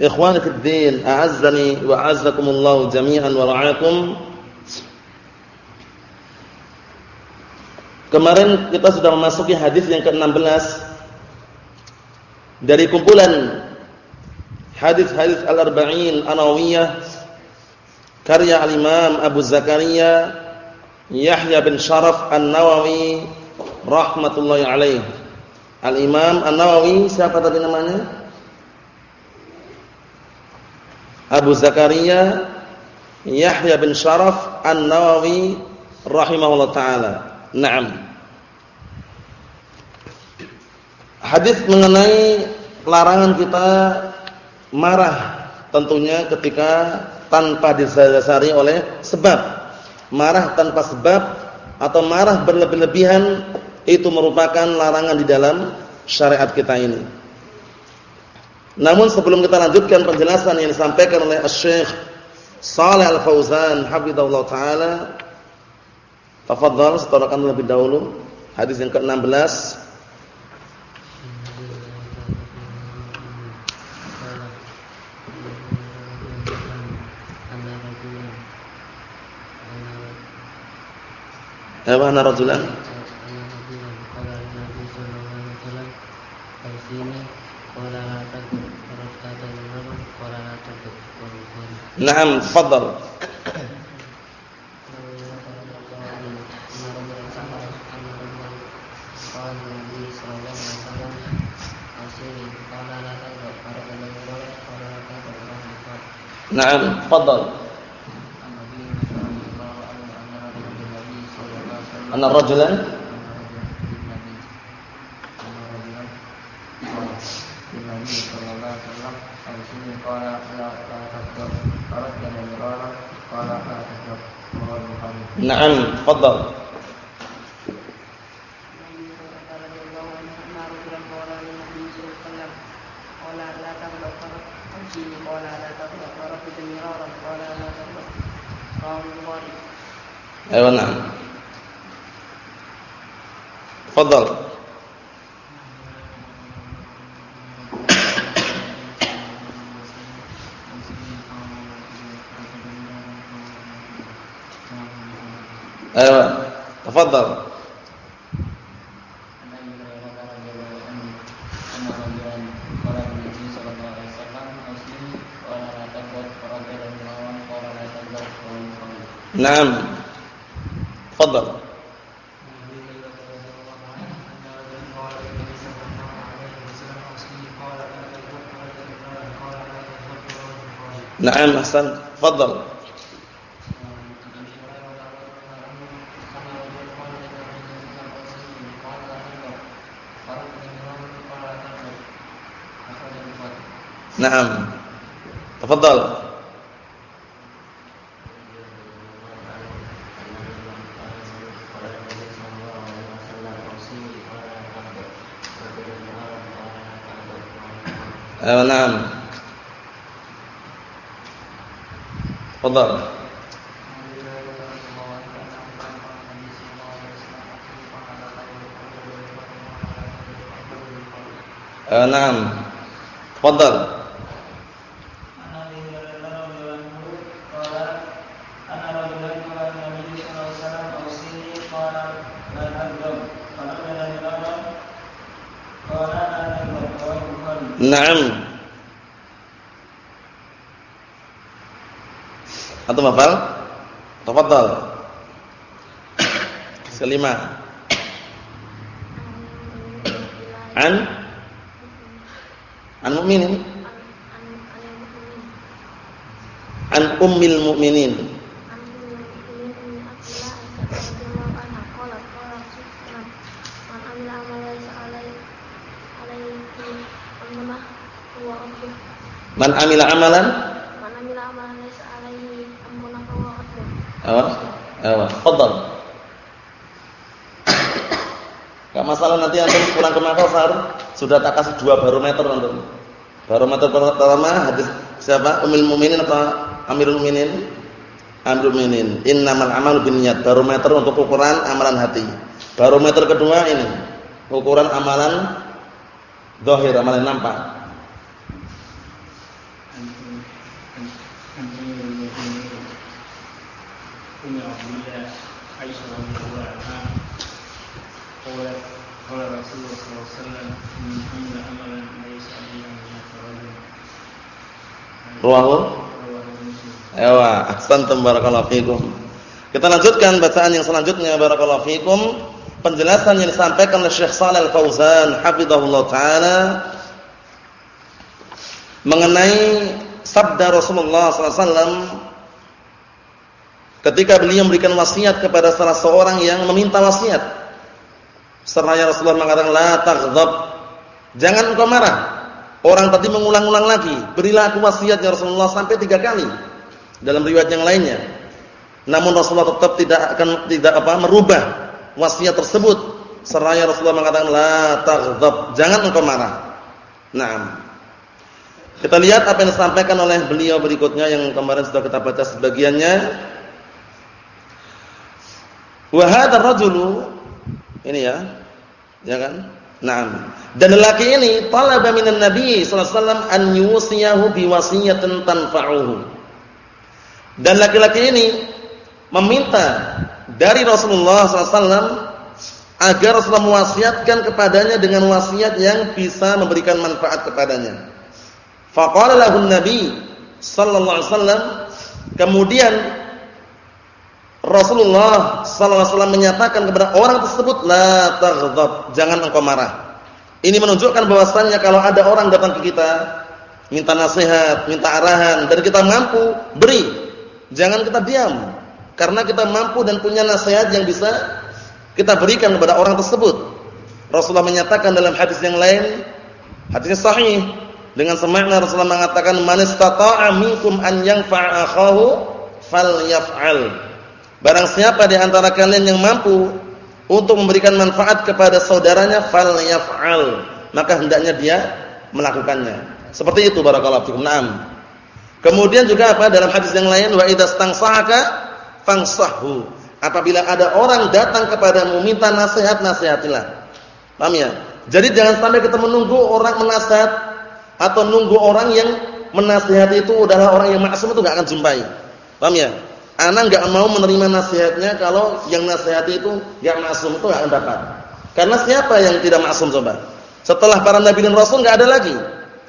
Ikhwani fid din, a'azzani wa a'azzakumullah jami'an wa ra'akum. Kemarin kita sudah memasuki hadis yang ke-16 dari kumpulan hadis-hadis Al-Arba'in An-Nawawiyah karya Al-Imam Abu Zakaria Yahya bin Sharaf An-Nawawi rahmatullahi alaih. Al-Imam An-Nawawi siapa tadi namanya? Abu Zakaria Yahya bin Sharaf An-Nawawi rahimahullah taala. Naam. Hadis mengenai larangan kita marah tentunya ketika tanpa didasari oleh sebab. Marah tanpa sebab atau marah berlebih-lebihan itu merupakan larangan di dalam syariat kita ini. Namun sebelum kita lanjutkan penjelasan yang disampaikan oleh Syekh Shalih Al-Fauzan hafizallahu taala, tafadhal setorakan lebih dahulu hadis yang ke-16 Apa ana rajulan? Naam, tafadhal. Naam, tafadhal. Anna rajulan Naam, tafadhal. Ayo na'am. Tafadhal. Naam. Tafadhal. Naam, ahsan. Tafadhal. Naam. Tafadhal. Ayo, naam. Tafadhal. Ayo, naam. Atau hafal? Tafadhal. Kelima. An An mukminin. An ummil mukminin. Man amila amalan Man amila amalan laisa alaihi amruna fa huwa raddun. Apa? Apa? Fadhal. Gak masalah nanti antum pulang ke Makassar sudah tak kasih dua barometer antum. Barometer pertama hadis siapa? Ummul Mukminin atau Amirul Mukminin? Amirul Mukminin. Innamal amalu binniyat. Barometer untuk ukuran amalan hati. Barometer kedua ini ukuran amalan zahir, amalan nampak. Ruwahu Ewa, ahsantum barakallahu fikum. Kita lanjutkan bacaan yang selanjutnya barakallahu fikum. Penjelasan yang disampaikan oleh Syekh Shalal Fauzan hafizahullah taala mengenai sabda Rasulullah SAW ketika beliau memberikan wasiat kepada salah seorang yang meminta wasiat. Seraya Rasulullah mengatakan la taghdab. Jangan engkau marah. Orang tadi mengulang-ulang lagi, berilah aku wasiat ya Rasulullah sampai tiga kali. Dalam riwayat yang lainnya. Namun Rasulullah tetap tidak akan tidak apa merubah wasiat tersebut. Seraya Rasulullah mengatakan la taghdab, jangan engkau marah. Naam. Kita lihat apa yang disampaikan oleh beliau berikutnya yang kemarin sudah kita baca sebagiannya. Wa hadzal rajulu ini ya. Ya kan? Naam. Dan lelaki ini talaba minan Nabi sallallahu alaihi wasallam an yusiyahu biwasiyatin tanfa'uhu. Dan laki-laki ini meminta dari Rasulullah wasallam agar Rasulullah mewasiatkan kepadanya dengan wasiat yang bisa memberikan manfaat kepadanya. Faqala lahu Nabi sallallahu alaihi wasallam kemudian Rasulullah sallallahu alaihi wasallam menyatakan kepada orang tersebut la taghdab, jangan engkau marah. Ini menunjukkan bahwasannya kalau ada orang datang ke kita minta nasihat, minta arahan dan kita mampu, beri. Jangan kita diam. Karena kita mampu dan punya nasihat yang bisa kita berikan kepada orang tersebut. Rasulullah menyatakan dalam hadis yang lain, hadisnya sahih dengan semakna Rasulullah mengatakan man istata'a minkum an yanfa'a akhahu falyaf'al. Barang siapa di antara kalian yang mampu untuk memberikan manfaat kepada saudaranya falyaf'al, maka hendaknya dia melakukannya. Seperti itu barakallahu fikum. Naam. Kemudian juga apa dalam hadis yang lain wa idastansahaka fansahhu. Apabila ada orang datang kepadamu minta nasihat, nasihatilah. Paham ya? Jadi jangan sampai kita menunggu orang menasihat atau nunggu orang yang menasihati itu adalah orang yang maksum itu enggak akan jumpai. Paham ya? Anak nggak mau menerima nasihatnya kalau yang nasihati itu yang maksum itu nggak dapat. Karena siapa yang tidak maksum coba? Setelah para nabi dan rasul nggak ada lagi.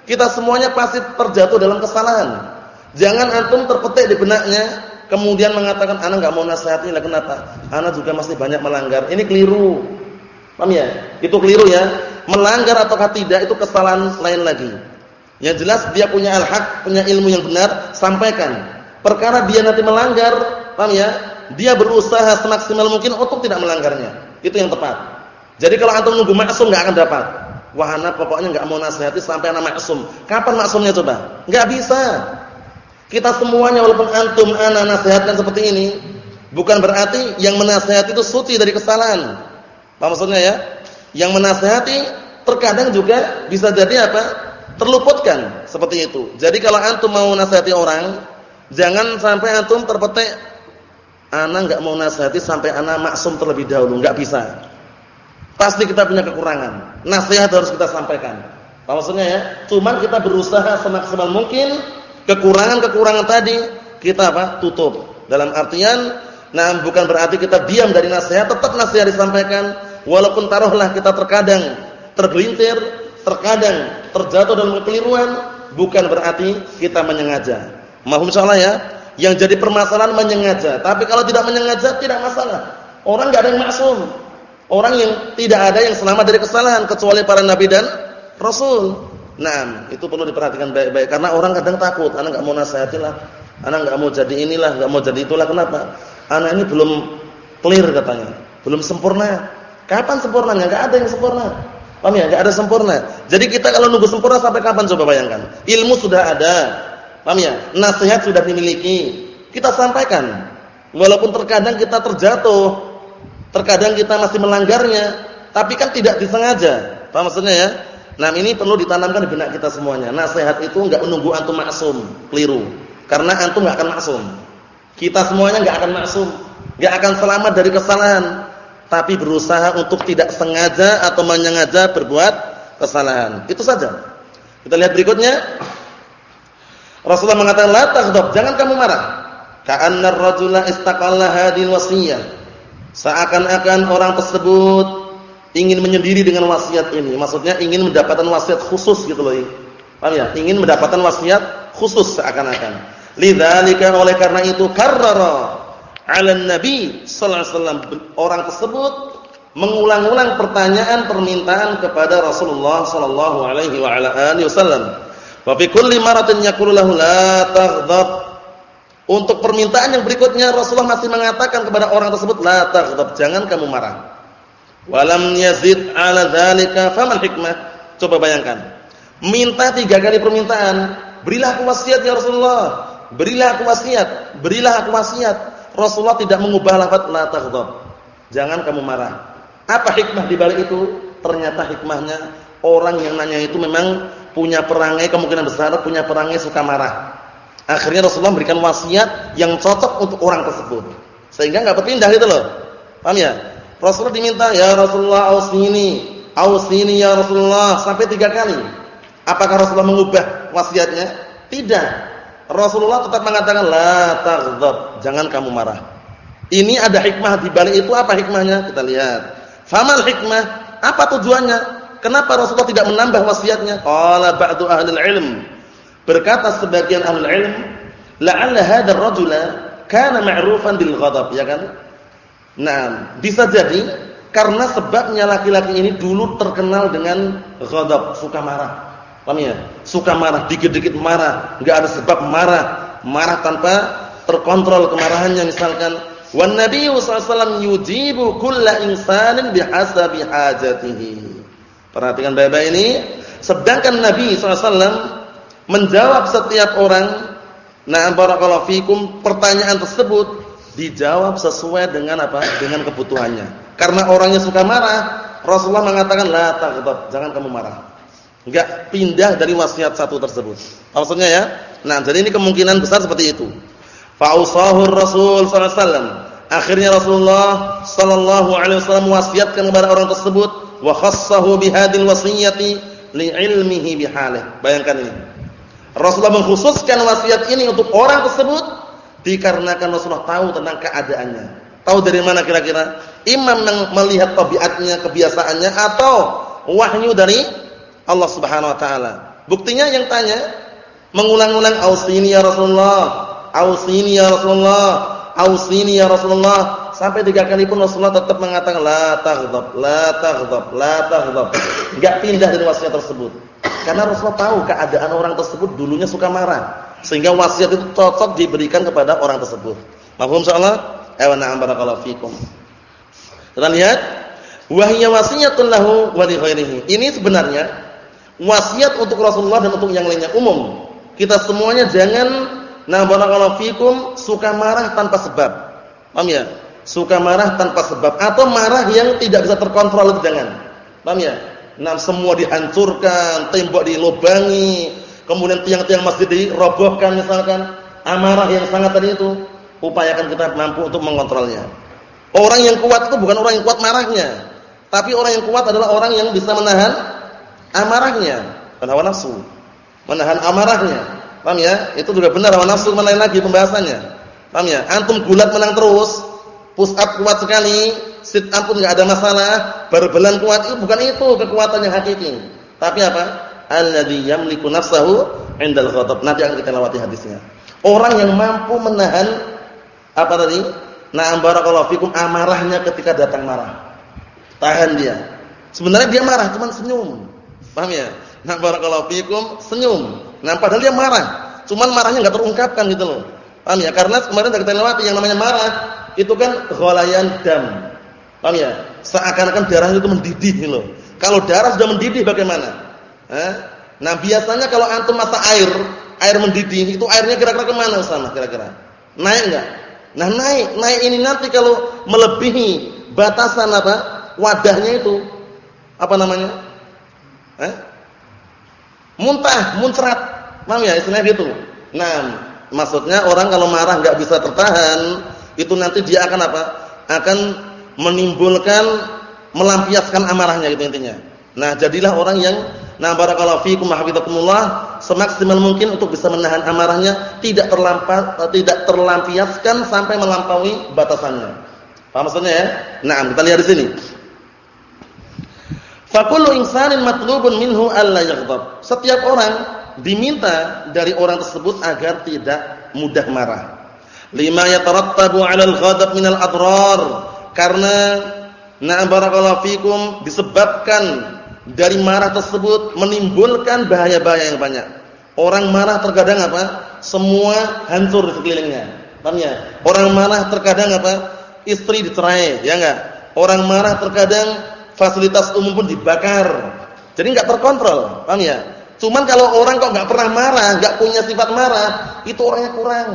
Kita semuanya pasti terjatuh dalam kesalahan. Jangan antum terpetik di benaknya kemudian mengatakan anak nggak mau nasihati lah kenapa? Anak juga masih banyak melanggar. Ini keliru. Paham ya? Itu keliru ya. Melanggar ataukah tidak itu kesalahan lain lagi. Yang jelas dia punya al-haq, punya ilmu yang benar, sampaikan perkara dia nanti melanggar, paham ya? Dia berusaha semaksimal mungkin untuk tidak melanggarnya. Itu yang tepat. Jadi kalau antum nunggu maksum enggak akan dapat. Wahana pokoknya enggak mau nasihati sampai anak maksum. Kapan maksumnya coba? Enggak bisa. Kita semuanya walaupun antum anak nasihatkan seperti ini, bukan berarti yang menasihati itu suci dari kesalahan. Apa maksudnya ya? Yang menasihati terkadang juga bisa jadi apa? terluputkan seperti itu. Jadi kalau antum mau nasihati orang, Jangan sampai antum terpetik anak enggak mau nasihati sampai anak maksum terlebih dahulu, enggak bisa. Pasti kita punya kekurangan. Nasihat harus kita sampaikan. Apa maksudnya ya? Cuman kita berusaha semaksimal mungkin kekurangan-kekurangan tadi kita apa? tutup. Dalam artian nah bukan berarti kita diam dari nasihat, tetap nasihat disampaikan walaupun taruhlah kita terkadang tergelintir, terkadang terjatuh dalam kekeliruan, bukan berarti kita menyengaja. Mahum insyaallah ya. Yang jadi permasalahan menyengaja. Tapi kalau tidak menyengaja tidak masalah. Orang enggak ada yang maksum. Orang yang tidak ada yang selamat dari kesalahan kecuali para nabi dan rasul. Nah, itu perlu diperhatikan baik-baik karena orang kadang takut, anak enggak mau nasihatilah, anak enggak mau jadi inilah, enggak mau jadi itulah. Kenapa? Anak ini belum clear katanya, belum sempurna. Kapan sempurnanya? Enggak ada yang sempurna. Paham ya? Enggak ada sempurna. Jadi kita kalau nunggu sempurna sampai kapan coba bayangkan? Ilmu sudah ada. Paham ya? Nasihat sudah dimiliki. Kita sampaikan. Walaupun terkadang kita terjatuh, terkadang kita masih melanggarnya, tapi kan tidak disengaja. Paham maksudnya ya? Nah, ini perlu ditanamkan di benak kita semuanya. Nasihat itu enggak menunggu antum maksum, keliru. Karena antum enggak akan maksum. Kita semuanya enggak akan maksum, enggak akan selamat dari kesalahan tapi berusaha untuk tidak sengaja atau menyengaja berbuat kesalahan. Itu saja. Kita lihat berikutnya. Rasulullah mengatakan la taghdab, jangan kamu marah. Ka'anna ar-rajula istaqalla wasiyah. Seakan-akan orang tersebut ingin menyendiri dengan wasiat ini. Maksudnya ingin mendapatkan wasiat khusus gitu loh. Paham ya? Ingin mendapatkan wasiat khusus seakan-akan. Lidzalika oleh karena itu karrara 'ala Nabi sallallahu alaihi wasallam orang tersebut mengulang-ulang pertanyaan permintaan kepada Rasulullah sallallahu alaihi wasallam. Wa fi kulli maratin yaqulu lahu la taghdab. Untuk permintaan yang berikutnya Rasulullah masih mengatakan kepada orang tersebut la taghdab, jangan kamu marah. Walam yazid 'ala dzalika faman hikmah? Coba bayangkan. Minta tiga kali permintaan, berilah aku wasiat ya Rasulullah. Berilah aku wasiat, berilah aku wasiat. Rasulullah tidak mengubah lafaz la taghdab. Jangan kamu marah. Apa hikmah di balik itu? Ternyata hikmahnya orang yang nanya itu memang punya perangai kemungkinan besar punya perangai suka marah. Akhirnya Rasulullah memberikan wasiat yang cocok untuk orang tersebut. Sehingga enggak berpindah itu loh. Paham ya? Rasulullah diminta, "Ya Rasulullah ausini, ausini ya Rasulullah" sampai tiga kali. Apakah Rasulullah mengubah wasiatnya? Tidak. Rasulullah tetap mengatakan la taghdab, jangan kamu marah. Ini ada hikmah di balik itu apa hikmahnya? Kita lihat. Famal hikmah? Apa tujuannya? Kenapa Rasulullah tidak menambah wasiatnya? Qala ba'du ahli ilm. Berkata sebagian ahli ilm, la'alla hadzal rajula kana ma'rufan bil ghadab, ya kan? Nah, bisa jadi karena sebabnya laki-laki ini dulu terkenal dengan ghadab, suka marah. Paham ya? Suka marah, dikit-dikit marah, enggak ada sebab marah, marah tanpa terkontrol kemarahannya misalkan. Wan Nabi sallallahu yujibu kulla insanin bihasabi hajatihi. Perhatikan baik-baik ini, sedangkan Nabi SAW menjawab setiap orang, na'am barakallahu fikum, pertanyaan tersebut dijawab sesuai dengan apa? Dengan kebutuhannya. Karena orangnya suka marah, Rasulullah mengatakan la taghdab, jangan kamu marah. Enggak pindah dari wasiat satu tersebut. Maksudnya ya? Nah, jadi ini kemungkinan besar seperti itu. Fa'usahu Rasul wasallam. Akhirnya Rasulullah sallallahu alaihi wasallam wasiatkan kepada orang tersebut wa khassahu bihadil wasiyati li'ilmihi bihalih. Bayangkan ini. Rasulullah mengkhususkan wasiat ini untuk orang tersebut dikarenakan Rasulullah tahu tentang keadaannya. Tahu dari mana kira-kira? Imam yang melihat tabiatnya, kebiasaannya atau wahyu dari Allah Subhanahu wa taala. Buktinya yang tanya mengulang-ulang ausini ya Rasulullah, ausini ya Rasulullah, ausini ya Rasulullah sampai tiga kali pun Rasulullah tetap mengatakan la taghdab, la taghdab, la taghdab. Enggak pindah dari wasiat tersebut. Karena Rasulullah tahu keadaan orang tersebut dulunya suka marah, sehingga wasiat itu cocok diberikan kepada orang tersebut. Mahfum insyaallah? Ayo na'am barakallahu fikum. Kita lihat wahiyya wasiyatun lahu wa li ghairihi. Ini sebenarnya wasiat untuk Rasulullah dan untuk yang lainnya umum. Kita semuanya jangan nah barakallahu fikum suka marah tanpa sebab. Paham ya? Suka marah tanpa sebab atau marah yang tidak bisa terkontrol itu jangan. Paham ya? Nah, semua dihancurkan, tembok dilobangi, kemudian tiang-tiang masjid dirobohkan misalkan. Amarah yang sangat tadi itu, upayakan kita mampu untuk mengontrolnya. Orang yang kuat itu bukan orang yang kuat marahnya, tapi orang yang kuat adalah orang yang bisa menahan amarahnya, hawa nafsu. Menahan amarahnya. Paham ya? Itu juga benar hawa nafsu mana lagi pembahasannya. Paham ya? Antum gulat menang terus, push up kuat sekali, sit up pun enggak ada masalah, berbelan kuat itu bukan itu kekuatan yang hakiki. Tapi apa? Alladzi yamliku nafsahu 'indal ghadab. Nanti akan kita lewati hadisnya. Orang yang mampu menahan apa tadi? Na'am barakallahu fikum amarahnya ketika datang marah. Tahan dia. Sebenarnya dia marah, cuma senyum. Paham ya? Nah, barakallahu fikum, senyum. Nah, padahal dia marah. Cuman marahnya enggak terungkapkan gitu loh. Paham ya? Karena kemarin kita lewati yang namanya marah itu kan ghalayan dam. Paham ya? Seakan-akan darahnya itu mendidih gitu loh. Kalau darah sudah mendidih bagaimana? Eh? Nah, biasanya kalau antum masak air, air mendidih, itu airnya kira-kira ke mana Usama kira-kira? Naik enggak? Nah, naik. Naik ini nanti kalau melebihi batasan apa? Wadahnya itu apa namanya? Eh? Muntah, muncrat. Paham ya istilahnya gitu. Nah, maksudnya orang kalau marah enggak bisa tertahan, itu nanti dia akan apa? Akan menimbulkan melampiaskan amarahnya gitu intinya. Nah, jadilah orang yang nah barakallahu fiikum semaksimal mungkin untuk bisa menahan amarahnya, tidak terlampas tidak terlampiaskan sampai melampaui batasannya. Paham maksudnya ya? Nah, kita lihat di sini. Fakullu insanin matlubun minhu alla yaghdab. Setiap orang diminta dari orang tersebut agar tidak mudah marah. Lima yatarattabu 'ala al-ghadab min al-adrar. Karena na barakallahu fikum disebabkan dari marah tersebut menimbulkan bahaya-bahaya yang banyak. Orang marah terkadang apa? Semua hancur di sekelilingnya. Paham ya? Orang marah terkadang apa? Istri dicerai, ya enggak? Orang marah terkadang fasilitas umum pun dibakar. Jadi enggak terkontrol, paham ya? Cuman kalau orang kok enggak pernah marah, enggak punya sifat marah, itu orangnya kurang.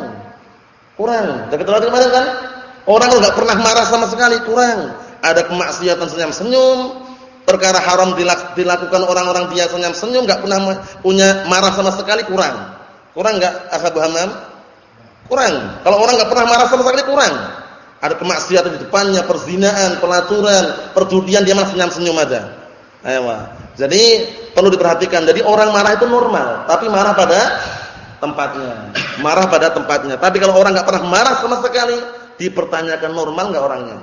Kurang. Ketahui kemarin kan? Orang kalau enggak pernah marah sama sekali kurang. Ada kemaksiatan senyum-senyum, perkara haram dilakukan orang-orang dia senyum-senyum, enggak pernah punya marah sama sekali kurang. Kurang enggak Akhabu Hamam? Kurang. Kalau orang enggak pernah marah sama sekali kurang. Ada kemaksiatan di depannya, perzinaan, pelaturan, perjudian dia malah senyum-senyum aja. Ayo. Jadi perlu diperhatikan. Jadi orang marah itu normal, tapi marah pada tempatnya. Marah pada tempatnya. Tapi kalau orang enggak pernah marah sama sekali, dipertanyakan normal enggak orangnya.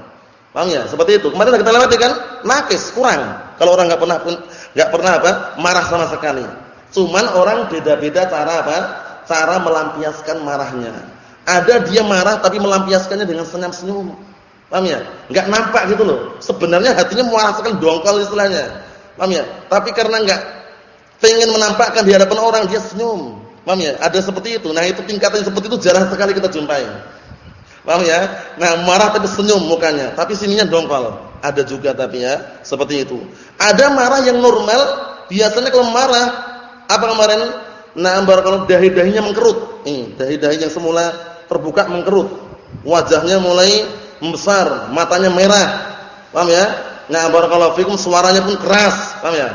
Paham ya? Seperti itu. Kemarin kita lewati kan? Nakis, kurang. Kalau orang enggak pernah pun enggak pernah apa? marah sama sekali. Cuman orang beda-beda cara apa? Cara melampiaskan marahnya. Ada dia marah tapi melampiaskannya dengan senyum-senyum. Paham ya? Enggak nampak gitu loh. Sebenarnya hatinya merasakan dongkol istilahnya. Paham ya? Tapi karena enggak pengen menampakkan di hadapan orang dia senyum. Paham ya? Ada seperti itu. Nah, itu tingkatan seperti itu jarang sekali kita jumpai. Paham ya? Nah, marah tapi senyum mukanya, tapi sininya dongkol. Ada juga tapi ya, seperti itu. Ada marah yang normal, biasanya kalau marah apa kemarin? Nah, kalau dahi-dahinya mengkerut. Ini, dahi-dahi yang semula terbuka mengkerut. Wajahnya mulai membesar, matanya merah. Paham ya? Nah, barakallahu fikum suaranya pun keras, paham ya?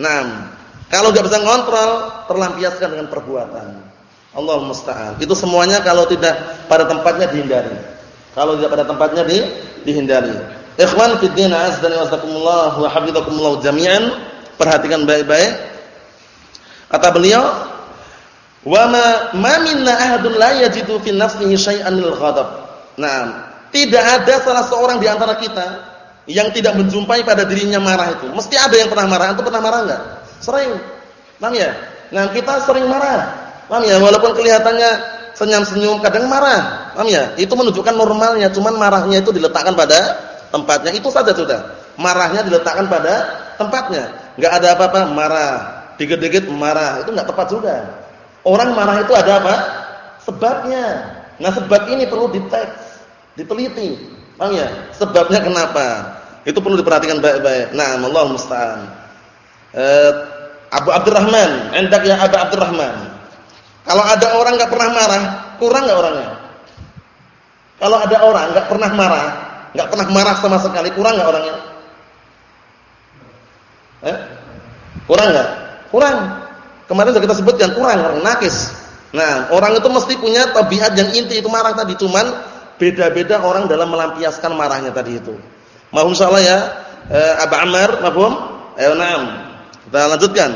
Nah, kalau enggak bisa ngontrol, terlampiaskan dengan perbuatan. Allah musta'an. Itu semuanya kalau tidak pada tempatnya dihindari. Kalau tidak pada tempatnya di, dihindari. Ikhwan fi din azza wa jazakumullah wa hafizakumullah jami'an. Perhatikan baik-baik. Kata beliau, Wa ma ma minna ahadun la yajidu fi nafsihi syai'an lil ghadab. Nah, tidak ada salah seorang di antara kita yang tidak menjumpai pada dirinya marah itu. Mesti ada yang pernah marah. Antum pernah marah enggak? Sering. Paham ya? Nah, kita sering marah. Paham ya? Walaupun kelihatannya senyum-senyum, kadang marah. Paham ya? Itu menunjukkan normalnya, cuman marahnya itu diletakkan pada tempatnya. Itu saja sudah. Marahnya diletakkan pada tempatnya. Enggak ada apa-apa marah, dikit-dikit marah. Itu enggak tepat juga. Orang marah itu ada apa? Sebabnya. Nah, sebab ini perlu diteks, diteliti. Paham ya? Sebabnya kenapa? Itu perlu diperhatikan baik-baik. Nah, Allah musta'an. Eh, Abu Abdurrahman, endak ya Abu Abdurrahman. Kalau ada orang enggak pernah marah, kurang enggak orangnya? Kalau ada orang enggak pernah marah, enggak pernah marah sama sekali, kurang enggak orangnya? Eh? Kurang enggak? Kurang. Kemarin sudah kita sebutkan kurang orang nakis. Nah, orang itu mesti punya tabiat yang inti itu marah tadi, cuman beda-beda orang dalam melampiaskan marahnya tadi itu. Mohon insyaallah ya, eh, Abu Amr, mafhum? Ayo na'am. Kita lanjutkan.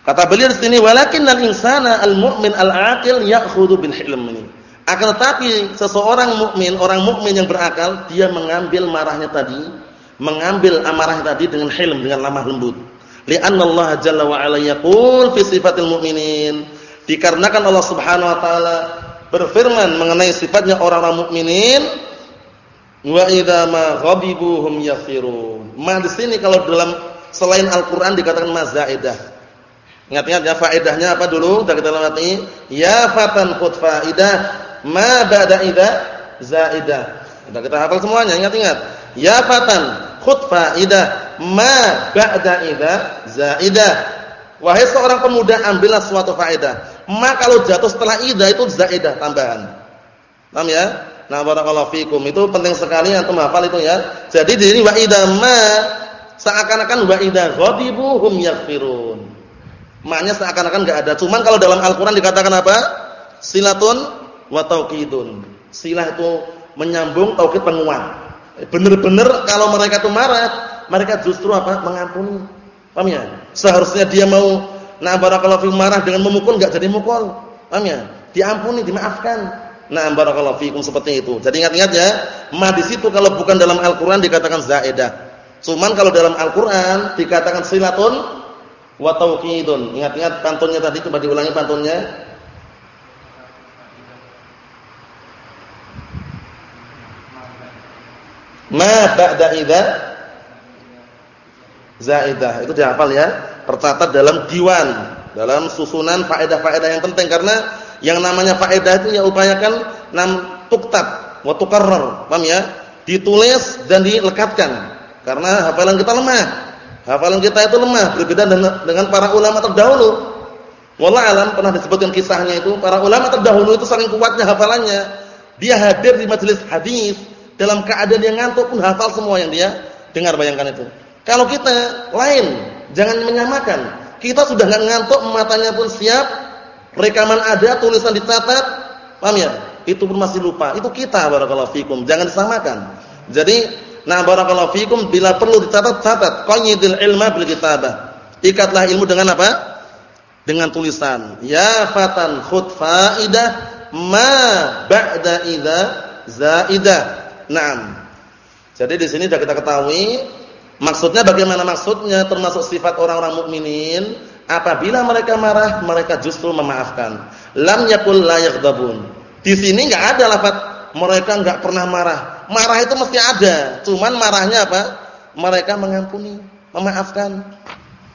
Kata beliau di sini, "Walakinnal insana al-mu'min al-aqil ya'khudhu bil hilm." Ini. Akan tetapi seseorang mukmin, orang mukmin yang berakal, dia mengambil marahnya tadi, mengambil amarahnya tadi dengan hilm, dengan lemah lembut. Li'anna Allah jalla wa ala yaqul fi sifatil mu'minin. Dikarenakan Allah Subhanahu wa taala berfirman mengenai sifatnya orang-orang mukminin, wa idza ma ghadibu hum yaghfirun. Ma di sini kalau dalam selain Al-Qur'an dikatakan mazaidah. Ingat-ingat ya faedahnya apa dulu? Sudah kita lewati. Ya fatan khud faidah ma ba'da idza zaidah. Sudah kita hafal semuanya, ingat-ingat. Ya fatan khud faidah ma ba'da idza zaidah. Wahai seorang pemuda, ambillah suatu faedah. Ma kalau jatuh setelah idza itu zaidah tambahan. Paham ya? Nah, barakallahu fikum. Itu penting sekali antum hafal itu ya. Jadi di sini wa idza ma seakan-akan wa idza ghadibu hum yaghfirun. Maknanya seakan-akan enggak ada. Cuman kalau dalam Al-Qur'an dikatakan apa? Silatun wa tauqidun. Silah itu menyambung, tauqid penguat. Benar-benar kalau mereka itu marah, mereka justru apa? Mengampuni. Paham ya? Seharusnya dia mau nah barakallahu fikum marah dengan memukul enggak jadi mukul. Paham ya? Diampuni, dimaafkan. Nah barakallahu fikum seperti itu. Jadi ingat-ingat ya, ma di situ kalau bukan dalam Al-Qur'an dikatakan zaidah. Cuman kalau dalam Al-Qur'an dikatakan silatun wa tauqidun. Ingat-ingat pantunnya tadi coba diulangi pantunnya. Ma ba'da idza zaidah. Itu dihafal ya. Tercatat dalam diwan, dalam susunan faedah-faedah yang penting karena yang namanya faedah itu ya upayakan nam tuktab wa tukarrar. Paham ya? Ditulis dan dilekatkan. Karena hafalan kita lemah. Hafalan kita itu lemah berbeda dengan para ulama terdahulu. Wallah alam pernah disebutkan kisahnya itu para ulama terdahulu itu saking kuatnya hafalannya. Dia hadir di majelis hadis dalam keadaan yang ngantuk pun hafal semua yang dia dengar bayangkan itu. Kalau kita lain, jangan menyamakan. Kita sudah nggak ngantuk, matanya pun siap, rekaman ada, tulisan dicatat, paham ya? Itu pun masih lupa. Itu kita barakallahu fikum, jangan disamakan. Jadi, nah barakallahu fikum bila perlu dicatat, catat. Qayyidil ilma bil kitabah. Ikatlah ilmu dengan apa? Dengan tulisan. Ya fatan khud faidah ma ba'da idza zaidah. Naam. Jadi di sini sudah kita ketahui maksudnya bagaimana maksudnya termasuk sifat orang-orang mukminin apabila mereka marah mereka justru memaafkan. Lam yakul la yaghdabun. Di sini enggak ada lafaz mereka enggak pernah marah. Marah itu mesti ada, cuman marahnya apa? Mereka mengampuni, memaafkan.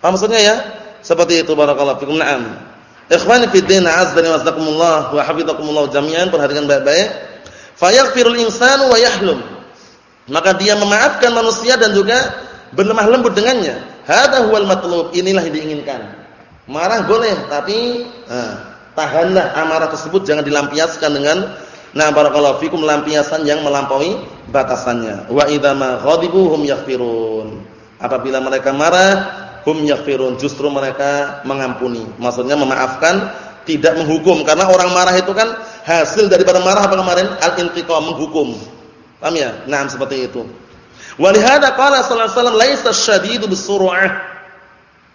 Apa maksudnya ya? Seperti itu barakallahu fikum. Naam. Ikhwani fi din, azza wa jazakumullah wa hafizakumullah jami'an, perhatikan baik-baik. Fayaghfirul insanu wa yahlum. Maka dia memaafkan manusia dan juga berlemah lembut dengannya. Hadza huwal matlub. Inilah yang diinginkan. Marah boleh, tapi nah, tahanlah amarah tersebut jangan dilampiaskan dengan nah barakallahu fikum lampiasan yang melampaui batasannya. Wa idza ma ghadibu hum yaghfirun. Apabila mereka marah, hum yaghfirun, justru mereka mengampuni. Maksudnya memaafkan, tidak menghukum karena orang marah itu kan hasil daripada marah apa kemarin? Al-intiqam, menghukum. Paham ya? Nah, seperti itu. Walihada qala sallallahu alaihi wasallam laisa syadidu bisur'ah.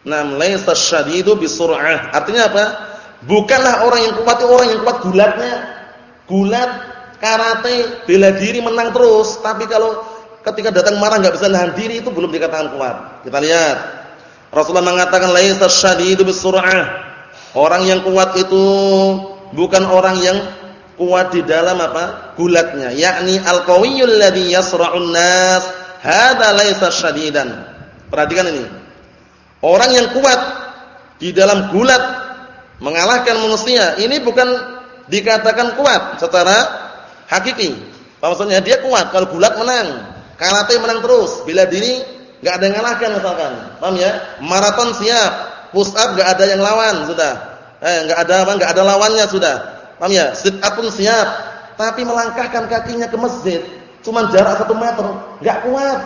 Naam, laisa syadidu bisur'ah. Artinya apa? Bukanlah orang yang kuat itu orang yang kuat gulatnya. Gulat karate bela diri menang terus, tapi kalau ketika datang marah enggak bisa nahan diri itu belum dikatakan kuat. Kita lihat. Rasulullah mengatakan laisa syadidu bisur'ah. Orang yang kuat itu bukan orang yang kuat di dalam apa? gulatnya, yakni al-qawiyyul ladzi yasra'un nas, hadza laisa syadidan. Perhatikan ini. Orang yang kuat di dalam gulat mengalahkan manusia, ini bukan dikatakan kuat secara hakiki. Maksudnya dia kuat kalau gulat menang, karate menang terus, bila diri enggak ada yang ngalahkan misalkan. Paham ya? Maraton siap, push up enggak ada yang lawan sudah. Eh enggak ada apa? Enggak ada lawannya sudah. Paham ya? Sit up pun siap, tapi melangkahkan kakinya ke masjid cuma jarak satu meter, enggak kuat.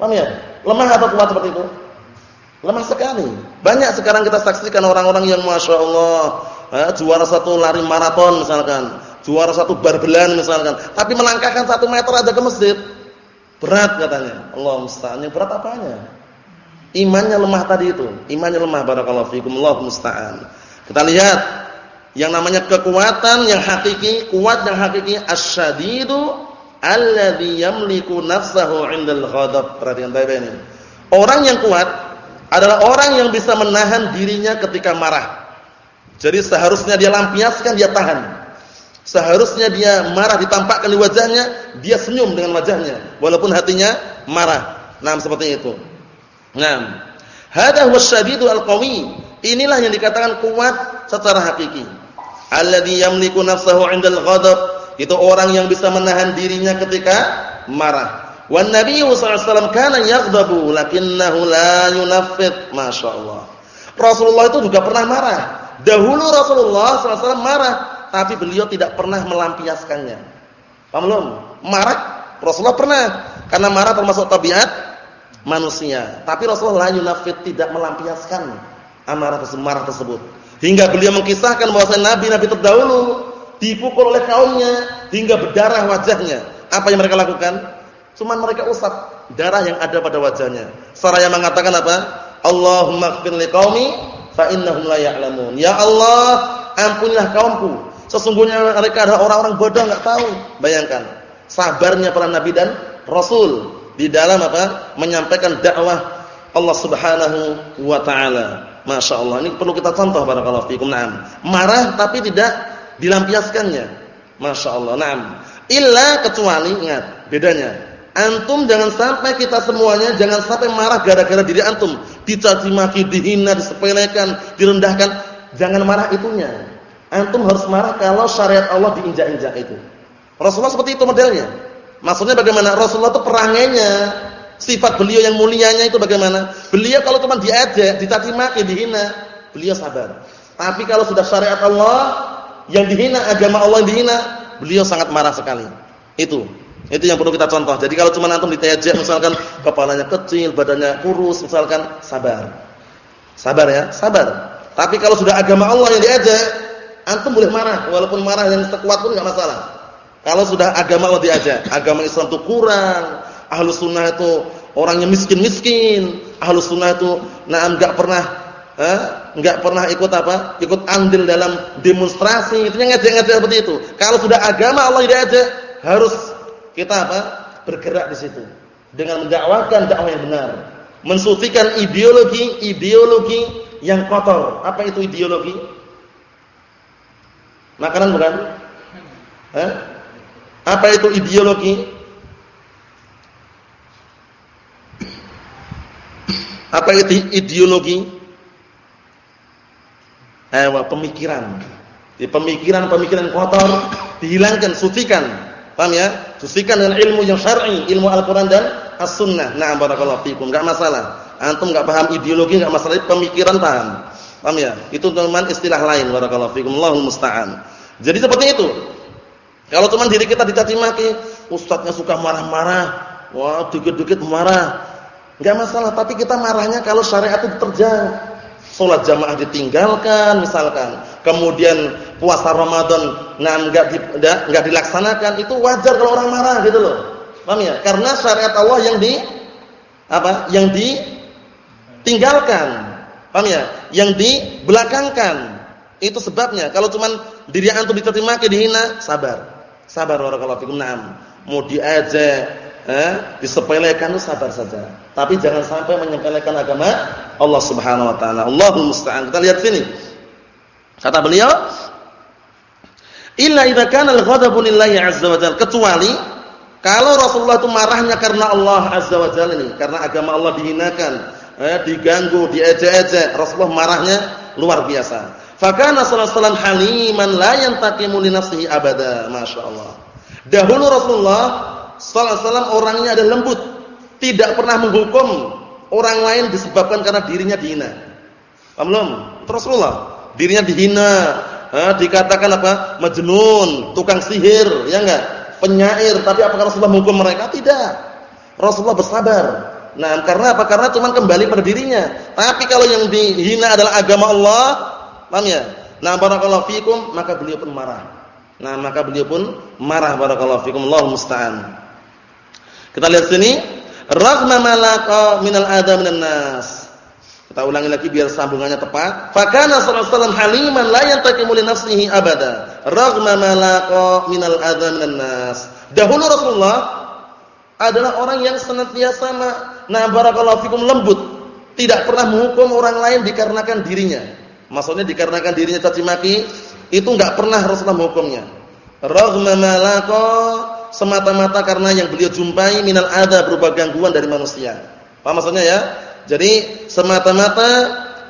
Paham ya? Lemah atau kuat seperti itu? Lemah sekali. Banyak sekarang kita saksikan orang-orang yang masya Allah eh, juara satu lari maraton misalkan, juara satu barbelan misalkan, tapi melangkahkan satu meter aja ke masjid berat katanya. Allah musta'an. Yang berat apanya? Imannya lemah tadi itu. Imannya lemah barakallahu fikum. Allah musta'an. Kita lihat yang namanya kekuatan yang hakiki, kuat yang hakiki asyadidu alladhi yamliku nafsahu 'indal ghadab. Perhatikan baik-baik ini. Orang yang kuat adalah orang yang bisa menahan dirinya ketika marah. Jadi seharusnya dia lampiaskan, dia tahan. Seharusnya dia marah ditampakkan di wajahnya, dia senyum dengan wajahnya walaupun hatinya marah. Nah, seperti itu. Nah, hadha huwa syadidul qawi. Inilah yang dikatakan kuat secara hakiki alladhi yamliku nafsahu 'indal ghadab itu orang yang bisa menahan dirinya ketika marah Wan Nabi sallallahu alaihi wasallam kana yaghdabu lakinnahu la yunaffid. Masyaallah. Rasulullah itu juga pernah marah. Dahulu Rasulullah wasallam marah, tapi beliau tidak pernah melampiaskannya. Paham? Marah Rasulullah pernah karena marah termasuk tabiat manusia. Tapi Rasulullah la yunaffid tidak melampiaskan amarah tersebut, marah tersebut. Hingga beliau mengkisahkan bahwa nabi-nabi terdahulu dipukul oleh kaumnya hingga berdarah wajahnya. Apa yang mereka lakukan? Cuma mereka usap darah yang ada pada wajahnya. Saraya mengatakan apa? Allahumma ighfir liqaumi fa innahum la ya'lamun. Ya Allah, ampunilah kaumku. Sesungguhnya mereka adalah orang-orang bodoh enggak tahu. Bayangkan sabarnya para nabi dan rasul di dalam apa? menyampaikan dakwah Allah Subhanahu wa taala. Masya Allah. Ini perlu kita contoh barakallahu fikum. Naam. Marah tapi tidak dilampiaskannya. Masya Allah. Naam. Illa kecuali ingat bedanya. Antum jangan sampai kita semuanya jangan sampai marah gara-gara diri antum, dicaci maki, dihina, disepelekan, direndahkan. Jangan marah itunya. Antum harus marah kalau syariat Allah diinjak-injak itu. Rasulullah seperti itu modelnya. Maksudnya bagaimana? Rasulullah itu perangainya, sifat beliau yang mulianya itu bagaimana? Beliau kalau cuma diajak, dicaci maki, dihina, beliau sabar. Tapi kalau sudah syariat Allah yang dihina, agama Allah yang dihina, beliau sangat marah sekali. Itu. Itu yang perlu kita contoh. Jadi kalau cuma antum ditejek misalkan kepalanya kecil, badannya kurus misalkan, sabar. Sabar ya, sabar. Tapi kalau sudah agama Allah yang diajak, antum boleh marah walaupun marah yang sekuat pun enggak masalah. Kalau sudah agama Allah diajak, agama Islam itu kurang, ahlus sunnah itu orangnya miskin-miskin, ahlus sunnah itu nah enggak pernah eh, pernah ikut apa? Ikut andil dalam demonstrasi, itu ngajak-ngajak seperti itu. Kalau sudah agama Allah diajak, harus kita apa? Bergerak di situ dengan mendakwakan dakwah yang benar, mensucikan ideologi-ideologi yang kotor. Apa itu ideologi? Makanan bukan? Eh? Apa itu ideologi? Apa itu ideologi? Eh, pemikiran. Pemikiran-pemikiran kotor dihilangkan, sucikan Paham ya? Susikan dengan ilmu yang syar'i, ilmu Al-Qur'an dan As-Sunnah. Na'am barakallahu fikum. Enggak masalah. Antum enggak paham ideologi enggak masalah, pemikiran paham. Paham ya? Itu teman istilah lain barakallahu fikum. Allahul musta'an. Jadi seperti itu. Kalau cuma diri kita dicaci maki, ustadznya suka marah-marah, wah dikit-dikit marah. Enggak masalah, tapi kita marahnya kalau syariat itu diterjang. Salat jamaah ditinggalkan misalkan. Kemudian puasa Ramadan nah enggak di, dilaksanakan itu wajar kalau orang marah gitu loh. Paham ya? Karena syariat Allah yang di apa? Yang ditinggalkan. Paham ya? Yang dibelakangkan. Itu sebabnya. Kalau cuman diri antum dicaci maki dihina, sabar. Sabar barakallahu fikum. Naam. Mau diajak, eh, disepelekan itu sabar saja. Tapi jangan sampai menyepelekan agama Allah Subhanahu wa taala. Allahul musta'an. Kita lihat sini. Kata beliau, Illa idza kana al-ghadabu lillahi azza wa jalla kecuali kalau Rasulullah itu marahnya karena Allah azza wa jalla ini, karena agama Allah dihinakan, eh, diganggu, diejek-ejek, Rasulullah marahnya luar biasa. Fakana sallallahu alaihi haliman la yantaqimu li nafsihi abada, masyaallah. Dahulu Rasulullah sallallahu alaihi wasallam orangnya ada lembut, tidak pernah menghukum orang lain disebabkan karena dirinya dihina. Paham belum? Rasulullah, dirinya dihina, ha, dikatakan apa? Majnun, tukang sihir, ya enggak? Penyair, tapi apakah Rasulullah menghukum mereka? Tidak. Rasulullah bersabar. Nah, karena apa? Karena cuma kembali pada dirinya. Tapi kalau yang dihina adalah agama Allah, paham ya? Nah, barakallahu fikum, maka beliau pun marah. Nah, maka beliau pun marah barakallahu fikum. Allahu musta'an. Kita lihat sini, raghma malaqa minal adha minan nas. Kita ulangi lagi biar sambungannya tepat. Fakana sallallahu alaihi haliman la yantaqimu li nafsihi abada, raghma ma laqa minal adza minan nas. Dahulu Rasulullah adalah orang yang senantiasa nah barakallahu fikum lembut, tidak pernah menghukum orang lain dikarenakan dirinya. Maksudnya dikarenakan dirinya caci itu enggak pernah Rasulullah menghukumnya. Raghma ma laqa semata-mata karena yang beliau jumpai minal adza berupa gangguan dari manusia. Apa maksudnya ya? Jadi semata-mata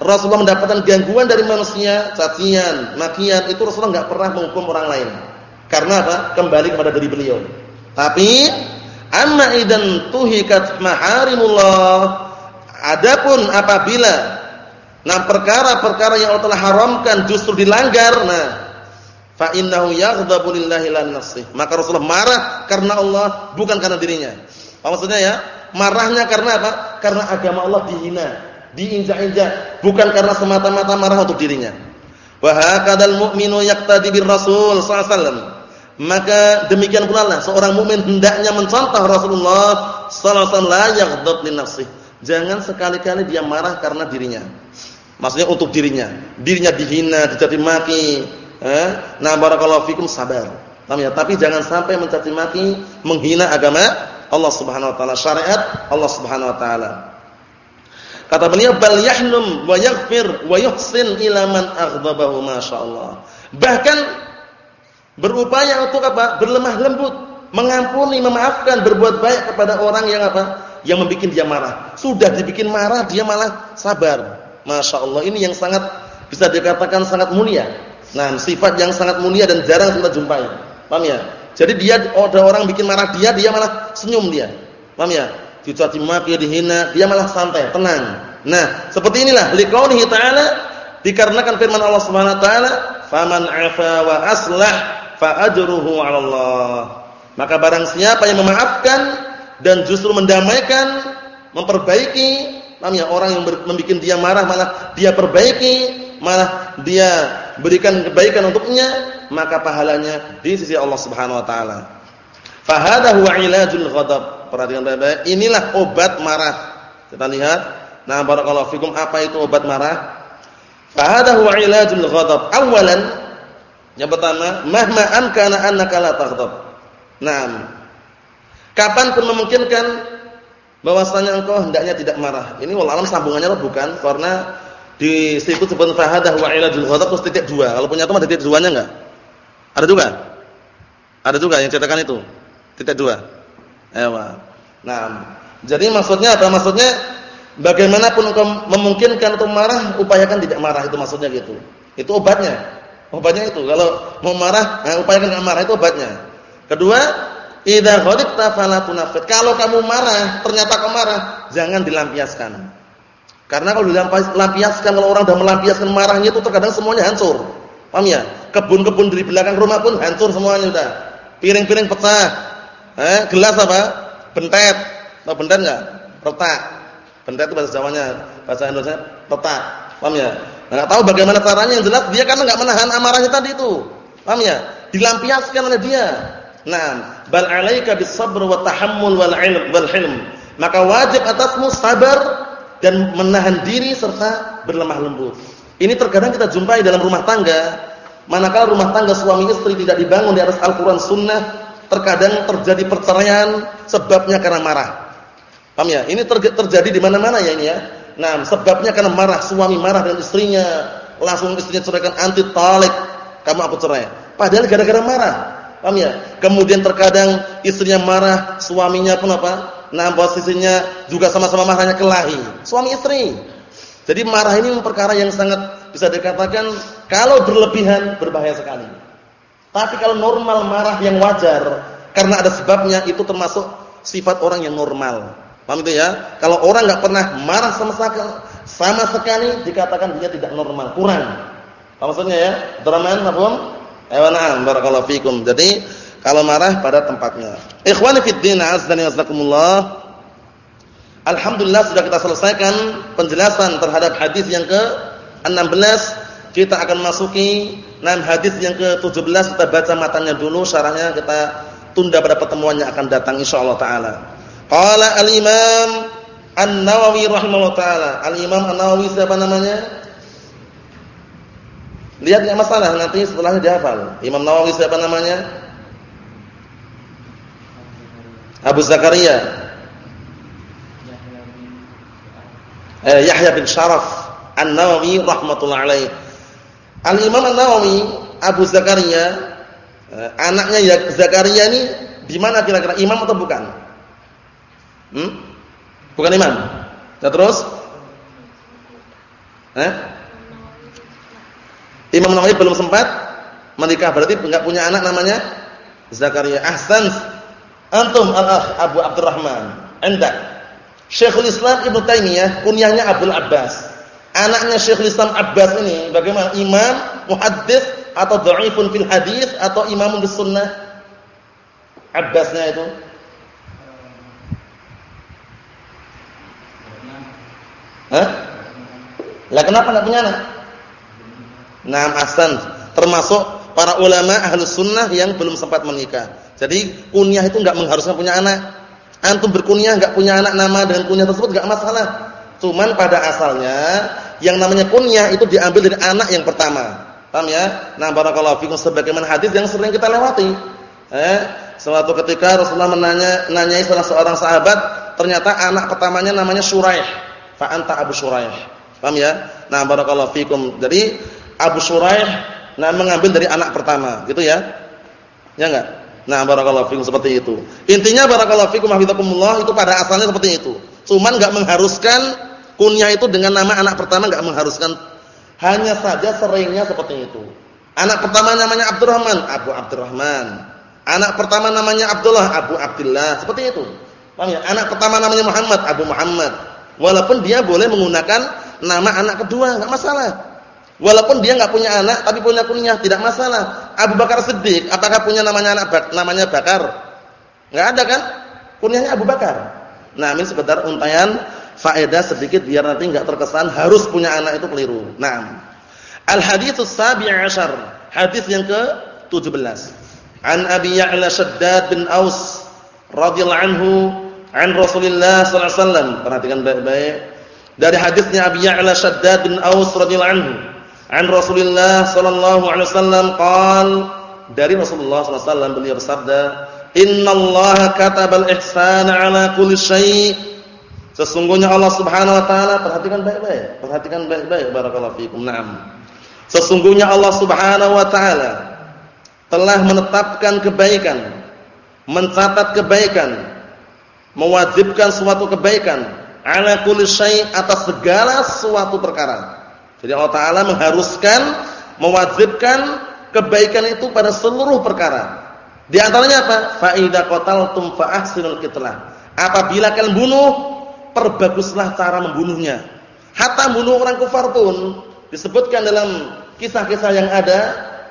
Rasulullah mendapatkan gangguan dari manusia, cacian, makian, itu Rasulullah enggak pernah menghukum orang lain. Karena apa? Kembali kepada diri beliau. Tapi Amma idan tuhikat maharimullah. Adapun apabila nah perkara-perkara yang Allah telah haramkan justru dilanggar, nah fa innahu yaghdabu lillahi lan nasih. Maka Rasulullah marah karena Allah bukan karena dirinya. Apa maksudnya ya? Marahnya karena apa? Karena agama Allah dihina, diinjak-injak, bukan karena semata-mata marah untuk dirinya. Wa hakadal mu'minu yaqtadi bir Rasul sallallahu. Maka demikian pula lah seorang mukmin hendaknya mencontoh Rasulullah sallallahu alaihi wasallam la yaghdab. Jangan sekali-kali dia marah karena dirinya. Maksudnya untuk dirinya. Dirinya dihina, dicaci maki, eh? Nah, barakallahu fikum sabar. Ya? Tapi jangan sampai mencaci maki, menghina agama Allah Subhanahu wa taala, syariat Allah Subhanahu wa taala. Kata beliau bal yahlum wa yaghfir wa yuhsin ila man aghdabahu masyaallah. Bahkan berupaya untuk apa? Berlemah lembut, mengampuni, memaafkan, berbuat baik kepada orang yang apa? Yang membuat dia marah. Sudah dibikin marah, dia malah sabar. Masya Allah. Ini yang sangat bisa dikatakan sangat mulia. Nah, sifat yang sangat mulia dan jarang kita jumpai. Paham ya? Jadi dia ada orang bikin marah dia, dia malah senyum dia. Paham ya? dicaci maki, dihina, dia malah santai, tenang. Nah, seperti inilah liqaulihi ta'ala dikarenakan firman Allah Subhanahu wa taala, "Faman 'afa wa aslah fa ajruhu 'ala Allah." Maka barang siapa yang memaafkan dan justru mendamaikan, memperbaiki, namanya orang yang membuat dia marah malah dia perbaiki, malah dia berikan kebaikan untuknya, maka pahalanya di sisi Allah Subhanahu wa taala. Fahada huwa ilajul ghadab perhatikan baik-baik. Inilah obat marah. Kita lihat. Nah, barakallahu fikum apa itu obat marah? Fahada huwa ilajul ghadab. Awalan yang pertama, mahma amkana annaka la taghdab. Naam. Kapan pun memungkinkan bahwasanya engkau hendaknya tidak marah. Ini wallahualam sambungannya bukan karena di situ sebut fahadah wa ilajul ghadab terus titik dua. Kalau punya teman ada titik duanya enggak? Ada juga? Ada juga yang cetakan itu. Titik dua. Ewa. Nah, jadi maksudnya apa? Maksudnya bagaimanapun engkau memungkinkan untuk marah, upayakan tidak marah itu maksudnya gitu. Itu obatnya. Obatnya itu. Kalau mau marah, nah, upayakan tidak marah itu obatnya. Kedua, idza ghadibta fala tunafid. Kalau kamu marah, ternyata kamu marah, jangan dilampiaskan. Karena kalau dilampiaskan, kalau orang sudah melampiaskan marahnya itu terkadang semuanya hancur. Paham ya? Kebun-kebun di belakang rumah pun hancur semuanya sudah. Piring-piring pecah, Eh, gelas apa? Bentet. Tahu bentet enggak? Retak. Bentet itu bahasa Jawanya, bahasa Indonesia retak. Paham ya? Enggak tahu bagaimana caranya yang jelas dia kan enggak menahan amarahnya tadi itu. Paham ya? Dilampiaskan oleh dia. Nah, bal 'alaika bis-sabr wa tahammul wal 'ilm wal hilm. Maka wajib atasmu sabar dan menahan diri serta berlemah lembut. Ini terkadang kita jumpai dalam rumah tangga. Manakala rumah tangga suami istri tidak dibangun di atas Al-Qur'an Sunnah, terkadang terjadi perceraian sebabnya karena marah. Paham ya? Ini ter terjadi di mana-mana ya ini ya. Nah, sebabnya karena marah, suami marah dengan istrinya, langsung istrinya ceraikan anti talik, kamu aku cerai. Padahal gara-gara marah. Paham ya? Kemudian terkadang istrinya marah, suaminya pun apa? Nah, posisinya juga sama-sama marahnya kelahi. Suami istri. Jadi marah ini perkara yang sangat bisa dikatakan kalau berlebihan berbahaya sekali. Tapi kalau normal marah yang wajar karena ada sebabnya itu termasuk sifat orang yang normal. Paham itu ya? Kalau orang nggak pernah marah sama sekali, sama sekali dikatakan dia tidak normal, kurang. Apa maksudnya ya? Abdurrahman, Abum? Ayo na'am, barakallahu fikum. Jadi kalau marah pada tempatnya. Ikhwani fid din, azza wa Alhamdulillah sudah kita selesaikan penjelasan terhadap hadis yang ke-16. Kita akan masuki Nah, hadis yang ke-17 kita baca matanya dulu, syarahnya kita tunda pada pertemuan yang akan datang insyaallah taala. Qala al-Imam An-Nawawi rahimahullah taala. Al-Imam An-Nawawi siapa namanya? Lihat enggak masalah nanti setelahnya dihafal. Imam Nawawi siapa namanya? Abu Zakaria. Eh, Yahya bin Sharaf An-Nawawi rahmatullah alaih. Al-Imam An-Nawawi, Abu Zakaria, eh, anaknya ya Zakaria ini di mana kira-kira imam atau bukan? Hmm? Bukan imam. Nah, terus? Eh? Imam Nawawi belum sempat menikah, berarti enggak punya anak namanya Zakaria. Ahsan. Antum al-akh Abu Abdurrahman, Anda. Syekhul Islam Ibnu Taimiyah kunyahnya Abdul Abbas. Anaknya Syekhul Islam Abbas ini bagaimana? Imam, muhaddis atau dhaifun fil hadis atau imamun bis sunnah? Abbasnya itu. Hah? Lah kenapa enggak punya anak? Nah, Hasan termasuk para ulama ahlus sunnah yang belum sempat menikah. Jadi kunyah itu enggak mengharuskan punya anak. Antum berkunyah enggak punya anak nama dengan kunyah tersebut enggak masalah. Cuman pada asalnya yang namanya kunyah itu diambil dari anak yang pertama. Paham ya? Nah, barakallahu fikum sebagaimana hadis yang sering kita lewati. Eh, suatu ketika Rasulullah menanya nanyai salah seorang sahabat, ternyata anak pertamanya namanya Shuraih. Fa anta Abu Shuraih. Paham ya? Nah, barakallahu fikum. Jadi Abu Shuraih nah mengambil dari anak pertama, gitu ya? Ya enggak? Nah, barakallahu fikum seperti itu. Intinya barakallahu fikum hafizakumullah itu pada asalnya seperti itu. Cuman enggak mengharuskan kunyah itu dengan nama anak pertama enggak mengharuskan. Hanya saja seringnya seperti itu. Anak pertama namanya Abdurrahman, Abu Abdurrahman. Anak pertama namanya Abdullah, Abu Abdullah. Seperti itu. Paham ya? Anak pertama namanya Muhammad, Abu Muhammad. Walaupun dia boleh menggunakan nama anak kedua, enggak masalah. Walaupun dia enggak punya anak tapi punya kunyah, tidak masalah. Abu Bakar Siddiq, apakah punya namanya anak namanya Bakar? Enggak ada kan? Kunyahnya Abu Bakar. Nah, ini sekedar untayan faedah sedikit biar nanti enggak terkesan harus punya anak itu keliru. Nah, Al-haditsus sabi' ashar, hadis yang ke-17. An Abi Ya'la Shaddad bin Aus radhiyallahu anhu an Rasulillah sallallahu alaihi wasallam. Perhatikan baik-baik. Dari hadisnya Abi Ya'la Shaddad bin Aus radhiyallahu anhu An Rasulullah sallallahu alaihi wasallam qaal dari Rasulullah sallallahu alaihi wasallam beliau bersabda, "Innallaha katabal ihsana 'ala kulli syai'." Sesungguhnya Allah Subhanahu wa taala, perhatikan baik-baik, perhatikan baik-baik barakallahu fikum. Naam. Sesungguhnya Allah Subhanahu wa taala telah menetapkan kebaikan, mencatat kebaikan, mewajibkan suatu kebaikan 'ala kulli syai' atas segala suatu perkara. Jadi Allah Taala mengharuskan, mewajibkan kebaikan itu pada seluruh perkara. Di antaranya apa? Fa'idha qataltum fa'ahsinul qitlah. Apabila kalian bunuh, perbaguslah cara membunuhnya. Hatta bunuh orang kufar pun disebutkan dalam kisah-kisah yang ada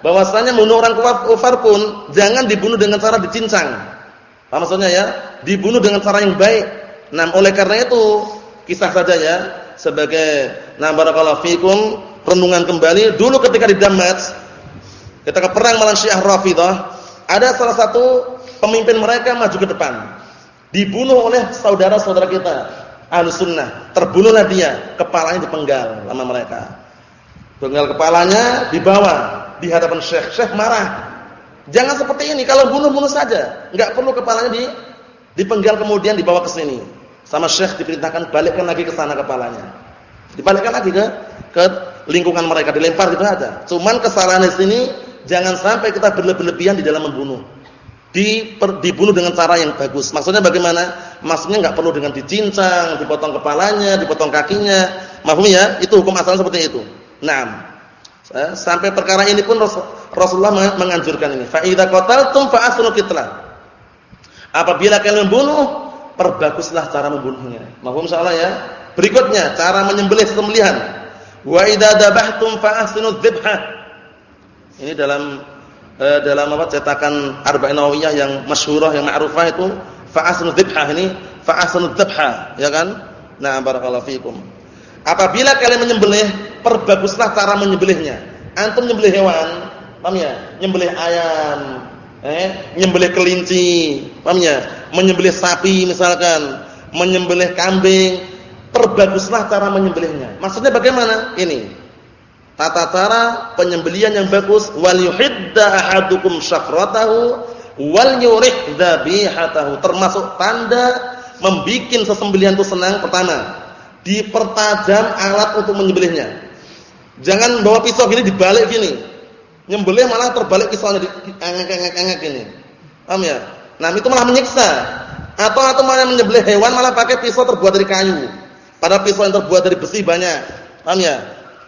bahwasanya bunuh orang kufar pun jangan dibunuh dengan cara dicincang. Apa maksudnya ya? Dibunuh dengan cara yang baik. Nah, oleh karena itu kisah saja ya sebagai nah barakallahu fikum renungan kembali. Dulu ketika di Damas ketika perang melawan Syiah Rafidhah ada salah satu pemimpin mereka maju ke depan. Dibunuh oleh saudara-saudara kita Ahlus Sunnah. Terbunuhlah dia kepalanya dipenggal sama mereka. Penggal kepalanya dibawa di hadapan Syekh. Syekh marah. Jangan seperti ini kalau bunuh-bunuh saja. Enggak perlu kepalanya di dipenggal kemudian dibawa ke sini sama syekh diperintahkan balikkan lagi ke sana kepalanya. Dibalikkan lagi ke ke lingkungan mereka, dilempar gitu aja. Cuman kesalahan di sini jangan sampai kita berlebihan di dalam membunuh. Di, per, dibunuh dengan cara yang bagus. Maksudnya bagaimana? Maksudnya nggak perlu dengan dicincang, dipotong kepalanya, dipotong kakinya. Mahfum ya? Itu hukum asalnya seperti itu. Nah, sampai perkara ini pun Rasulullah menganjurkan ini. Fa idza qataltum aslu Apabila kalian membunuh, perbaguslah cara membunuhnya. Mahfum insyaallah ya. Berikutnya cara menyembelih sembelihan. Wa idza dabahtum fa ahsinu dzibhah. Ini dalam eh, dalam apa cetakan Arba'in Nawawiyah yang masyhurah yang ma'rufah itu fa ahsinu dzibhah ini fa ahsinu dzibhah, ya kan? Nah, barakallahu fikum. Apabila kalian menyembelih, perbaguslah cara menyembelihnya. Antum menyembelih hewan, paham ya? Nyembelih ayam, eh, menyembelih kelinci, paham ya? Menyembelih sapi misalkan, menyembelih kambing, perbaguslah cara menyembelihnya. Maksudnya bagaimana? Ini. Tata cara penyembelihan yang bagus wal yuhidda ahadukum syafratahu wal yurih dzabihatahu termasuk tanda membikin sesembelihan itu senang pertama dipertajam alat untuk menyembelihnya jangan bawa pisau gini dibalik gini Nyembelih malah terbalik kisahnya di engek-engek ini. Paham ya? Nah, itu malah menyiksa. Atau atau malah menyembelih hewan malah pakai pisau terbuat dari kayu. Padahal pisau yang terbuat dari besi banyak. Paham ya?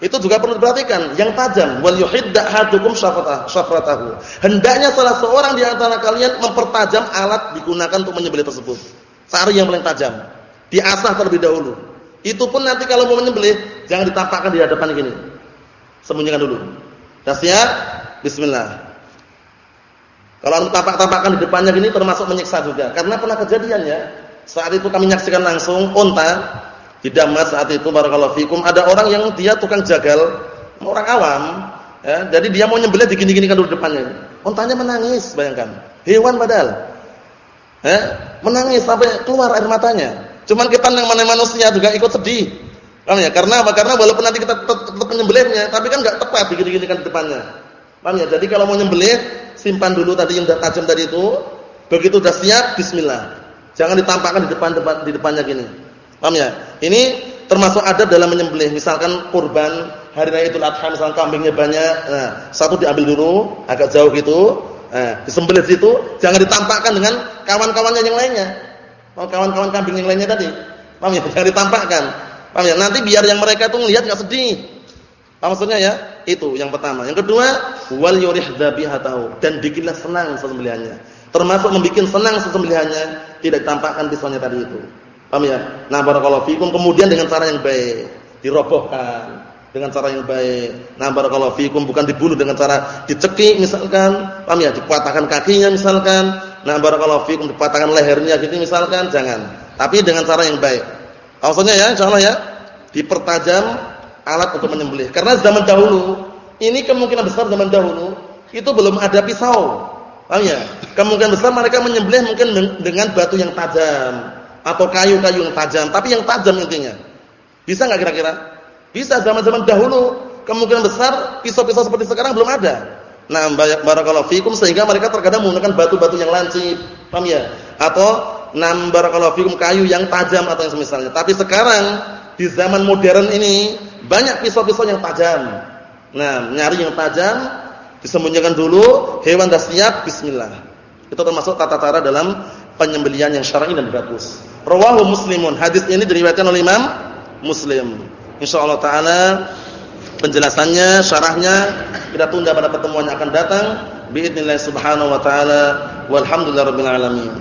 itu juga perlu diperhatikan, yang tajam. Wal yuhidda hadukum syafratahu. Hendaknya salah seorang di antara kalian mempertajam alat digunakan untuk menyembelih tersebut. Sari yang paling tajam. Diasah terlebih dahulu. Itu pun nanti kalau mau menyembelih jangan ditampakkan di hadapan gini. Sembunyikan dulu. Sudah siap? Bismillah. Kalau tampak-tampakkan di depannya gini termasuk menyiksa juga. Karena pernah kejadian ya. Saat itu kami menyaksikan langsung unta di Damas saat itu barakallahu fikum ada orang yang dia tukang jagal, orang awam, ya, jadi dia mau nyembelih digini-ginikan dulu depannya. Ontanya menangis, bayangkan. Hewan padahal. Ya, menangis sampai keluar air matanya. Cuman kita yang mana manusia juga ikut sedih. Paham ya? Karena apa? Karena walaupun nanti kita tetap, menyembelihnya, tapi kan enggak tepat digini-ginikan di depannya. Paham ya? Jadi kalau mau nyembelih, simpan dulu tadi yang tajam tadi itu. Begitu sudah siap, bismillah. Jangan ditampakkan di depan, depan di depannya gini. Paham ya? Ini termasuk adab dalam menyembelih. Misalkan kurban hari raya Idul Adha misalkan kambingnya banyak, nah, satu diambil dulu agak jauh gitu, nah, disembelih situ, jangan ditampakkan dengan kawan-kawannya yang lainnya. Oh, kawan-kawan kambing yang lainnya tadi. Paham ya? Jangan ditampakkan. Paham ya? Nanti biar yang mereka itu melihat enggak sedih. Apa maksudnya ya? Itu yang pertama. Yang kedua, wal yurih dzabihatahu dan bikinlah senang sesembelihannya. Termasuk membuat senang sesembelihannya, tidak ditampakkan pisaunya tadi itu. Paham ya? Nah, barakallahu fikum kemudian dengan cara yang baik, dirobohkan dengan cara yang baik. Nah, barakallahu fikum bukan dibunuh dengan cara dicekik misalkan, paham ya? Dipatahkan kakinya misalkan. Nah, barakallahu fikum dipatahkan lehernya gitu misalkan, jangan. Tapi dengan cara yang baik. Maksudnya ya, insyaallah ya, dipertajam alat untuk menyembelih. Karena zaman dahulu, ini kemungkinan besar zaman dahulu itu belum ada pisau. Paham ya? Kemungkinan besar mereka menyembelih mungkin dengan batu yang tajam atau kayu-kayu yang tajam, tapi yang tajam intinya. Bisa nggak kira-kira? Bisa zaman-zaman dahulu, kemungkinan besar pisau-pisau seperti sekarang belum ada. Nah, barakallahu fikum sehingga mereka terkadang menggunakan batu-batu yang lancip, paham ya? Atau nam barakallahu fikum kayu yang tajam atau yang semisalnya. Tapi sekarang di zaman modern ini banyak pisau-pisau yang tajam. Nah, nyari yang tajam, disembunyikan dulu, hewan dah siap, bismillah. Itu termasuk tata cara dalam penyembelian yang syar'i dan bagus. Rawahu Muslimun. Hadis ini diriwayatkan oleh Imam Muslim. Insyaallah taala penjelasannya, syarahnya kita tunda pada pertemuan yang akan datang. Biidznillah subhanahu wa taala. Walhamdulillahirabbil alamin.